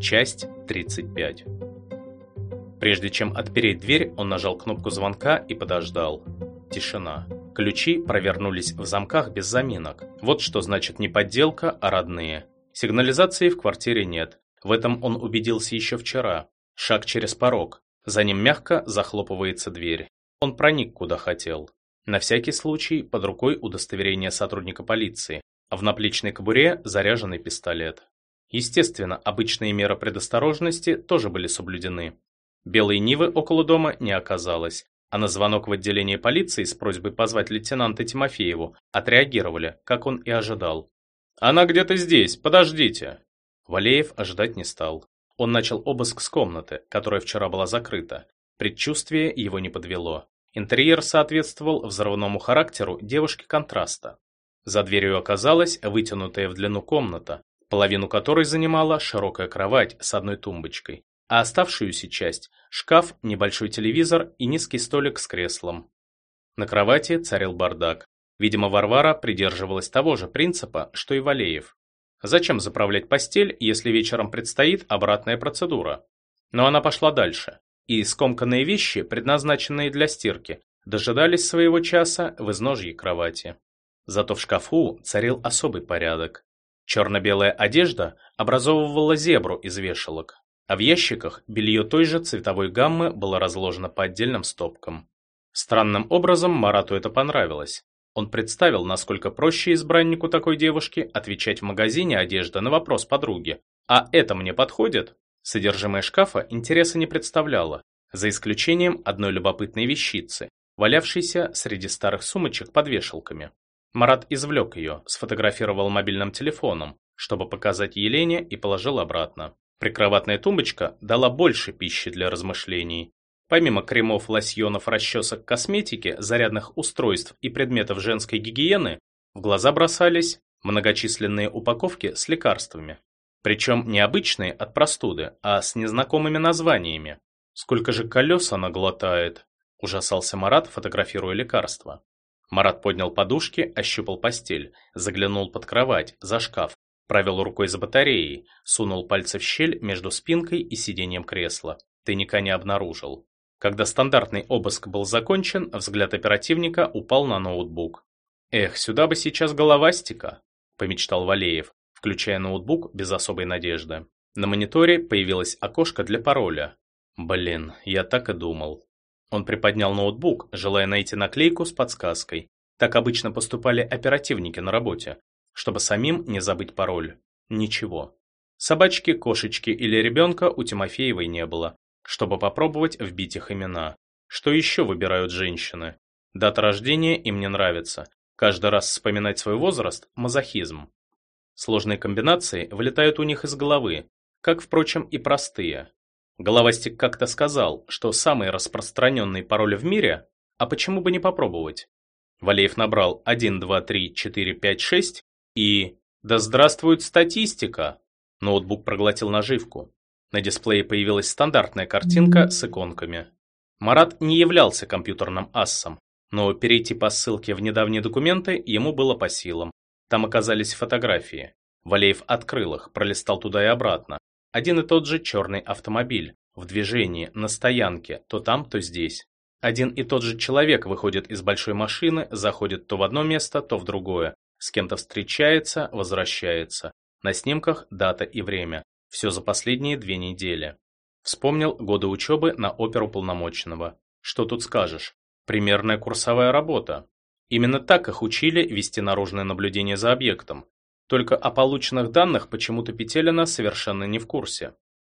Часть 35. Прежде чем отпереть дверь, он нажал кнопку звонка и подождал. Тишина. Ключи провернулись в замках без заминок. Вот что значит не подделка, а родные. Сигнализации в квартире нет. В этом он убедился еще вчера. Шаг через порог. За ним мягко захлопывается дверь. Он проник куда хотел. На всякий случай под рукой удостоверение сотрудника полиции, а в наплечной кобуре заряженный пистолет. Естественно, обычные меры предосторожности тоже были соблюдены. Белой Нивы около дома не оказалось, а на звонок в отделение полиции с просьбой позвать лейтенанта Тимофееву отреагировали, как он и ожидал. «Она где-то здесь, подождите!» Валеев ожидать не стал. Он начал обыск с комнаты, которая вчера была закрыта. Предчувствие его не подвело. Интерьер соответствовал взрывному характеру девушки контраста. За дверью оказалась вытянутая в длину комната, половину которой занимала широкая кровать с одной тумбочкой, а оставшуюся часть – шкаф, небольшой телевизор и низкий столик с креслом. На кровати царил бардак. Видимо, Варвара придерживалась того же принципа, что и Валеев. Зачем заправлять постель, если вечером предстоит обратная процедура? Но она пошла дальше, и скомканные вещи, предназначенные для стирки, дожидались своего часа в изножье кровати. Зато в шкафу царил особый порядок. Черно-белая одежда образовывала зебру из вешалок, а в ящиках белье той же цветовой гаммы было разложено по отдельным стопкам. Странным образом Марату это понравилось. Он представил, насколько проще избраннику такой девушки отвечать в магазине одежды на вопрос подруги «А это мне подходит?». Содержимое шкафа интереса не представляло, за исключением одной любопытной вещицы, валявшейся среди старых сумочек под вешалками. Марат извлек ее, сфотографировал мобильным телефоном, чтобы показать Елене и положил обратно. Прикроватная тумбочка дала больше пищи для размышлений. Помимо кремов, лосьонов, расчесок, косметики, зарядных устройств и предметов женской гигиены, в глаза бросались многочисленные упаковки с лекарствами. Причем не обычные от простуды, а с незнакомыми названиями. Сколько же колес она глотает? Ужасался Марат, фотографируя лекарства. Марат поднял подушки, ощупал постель, заглянул под кровать, за шкаф, Провел рукой за батареей, сунул пальцы в щель между спинкой и сиденьем кресла. Тайника не обнаружил. Когда стандартный обыск был закончен, взгляд оперативника упал на ноутбук. «Эх, сюда бы сейчас головастика», – помечтал Валеев, включая ноутбук без особой надежды. На мониторе появилось окошко для пароля. Блин, я так и думал. Он приподнял ноутбук, желая найти наклейку с подсказкой. Так обычно поступали оперативники на работе чтобы самим не забыть пароль. Ничего. Собачки, кошечки или ребенка у Тимофеевой не было, чтобы попробовать вбить их имена. Что еще выбирают женщины? Дата рождения им не нравится. Каждый раз вспоминать свой возраст – мазохизм. Сложные комбинации вылетают у них из головы, как, впрочем, и простые. Головастик как-то сказал, что самый распространенный пароль в мире, а почему бы не попробовать? Валеев набрал 1, 2, 3, 4, 5, 6 и... Да здравствует статистика! Ноутбук проглотил наживку. На дисплее появилась стандартная картинка с иконками. Марат не являлся компьютерным ассом, но перейти по ссылке в недавние документы ему было по силам. Там оказались фотографии. Валеев открыл их, пролистал туда и обратно. Один и тот же черный автомобиль, в движении, на стоянке, то там, то здесь. Один и тот же человек выходит из большой машины, заходит то в одно место, то в другое, с кем-то встречается, возвращается. На снимках дата и время. Все за последние две недели. Вспомнил годы учебы на оперу полномочного. Что тут скажешь? Примерная курсовая работа. Именно так их учили вести наружное наблюдение за объектом. Только о полученных данных почему-то Петелина совершенно не в курсе.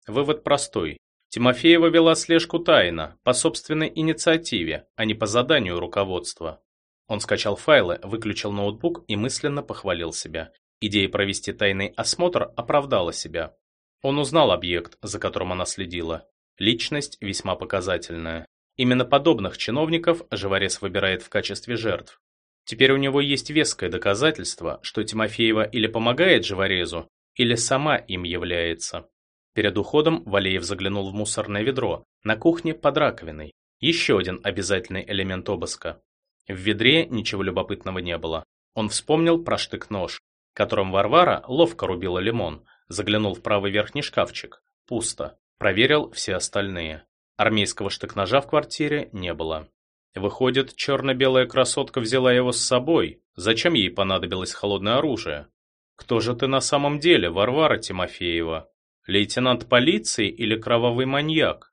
Вывод простой. Тимофеева вела слежку тайно, по собственной инициативе, а не по заданию руководства. Он скачал файлы, выключил ноутбук и мысленно похвалил себя. Идея провести тайный осмотр оправдала себя. Он узнал объект, за которым она следила. Личность весьма показательная. Именно подобных чиновников Живорез выбирает в качестве жертв. Теперь у него есть веское доказательство, что Тимофеева или помогает Живорезу, или сама им является. Перед уходом Валеев заглянул в мусорное ведро, на кухне под раковиной. Еще один обязательный элемент обыска. В ведре ничего любопытного не было. Он вспомнил про штык-нож, которым Варвара ловко рубила лимон, заглянул в правый верхний шкафчик. Пусто. Проверил все остальные. Армейского штык-ножа в квартире не было. Выходит, черно-белая красотка взяла его с собой. Зачем ей понадобилось холодное оружие? Кто же ты на самом деле, Варвара Тимофеева? Лейтенант полиции или кровавый маньяк?